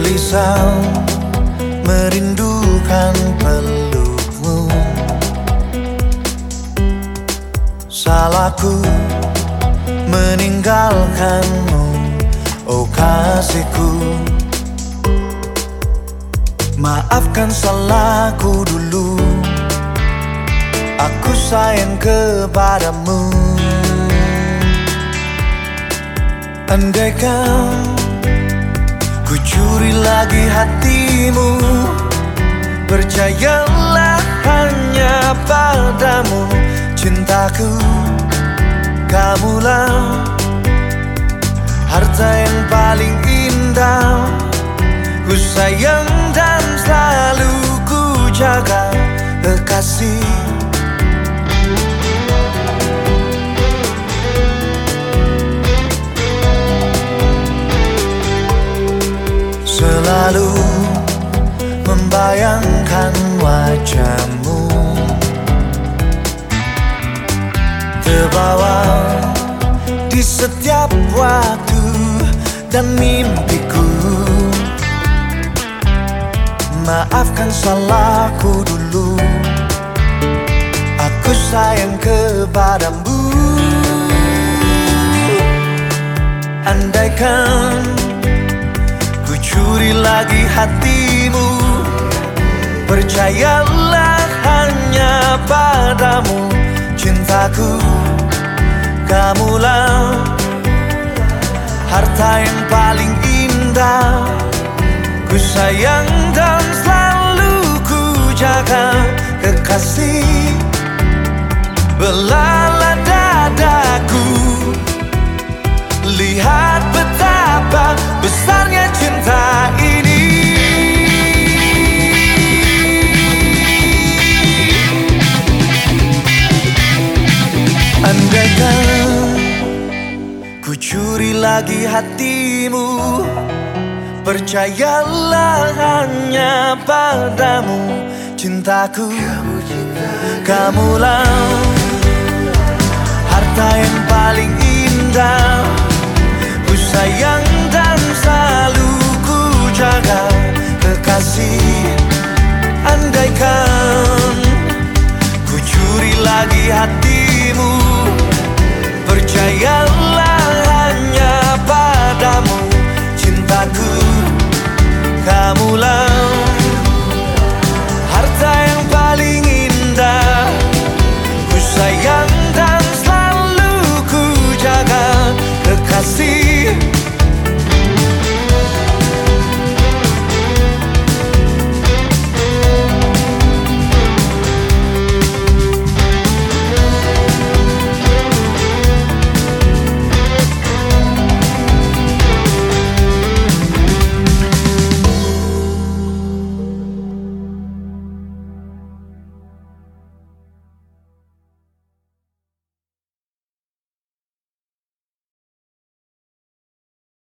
Gelisah merindukan pelukmu. Salahku meninggalkanmu Oh kasihku. Maafkan salahku dulu Aku sayang kepadamu. Andaikan Ku curi lagi hatimu. Percayalah hanya padamu. Cintaku Kamulah Harta yang paling indah. Ku sayang dan membayangkan wajahmu. Terbawa di setiap waktu dan mimpiku. Maafkan salahku dulu. Aku sayang kepadamu. Andaikan Ku curi lagi hatimu Percayalah hanya padamu Cintaku Kamulah Harta yang paling indah. Ku sayang dan selalu ku jaga Kekasih. Belala curi lagi hatimu. Percayalah hanya padamu. Cintaku Kamulah harta yang paling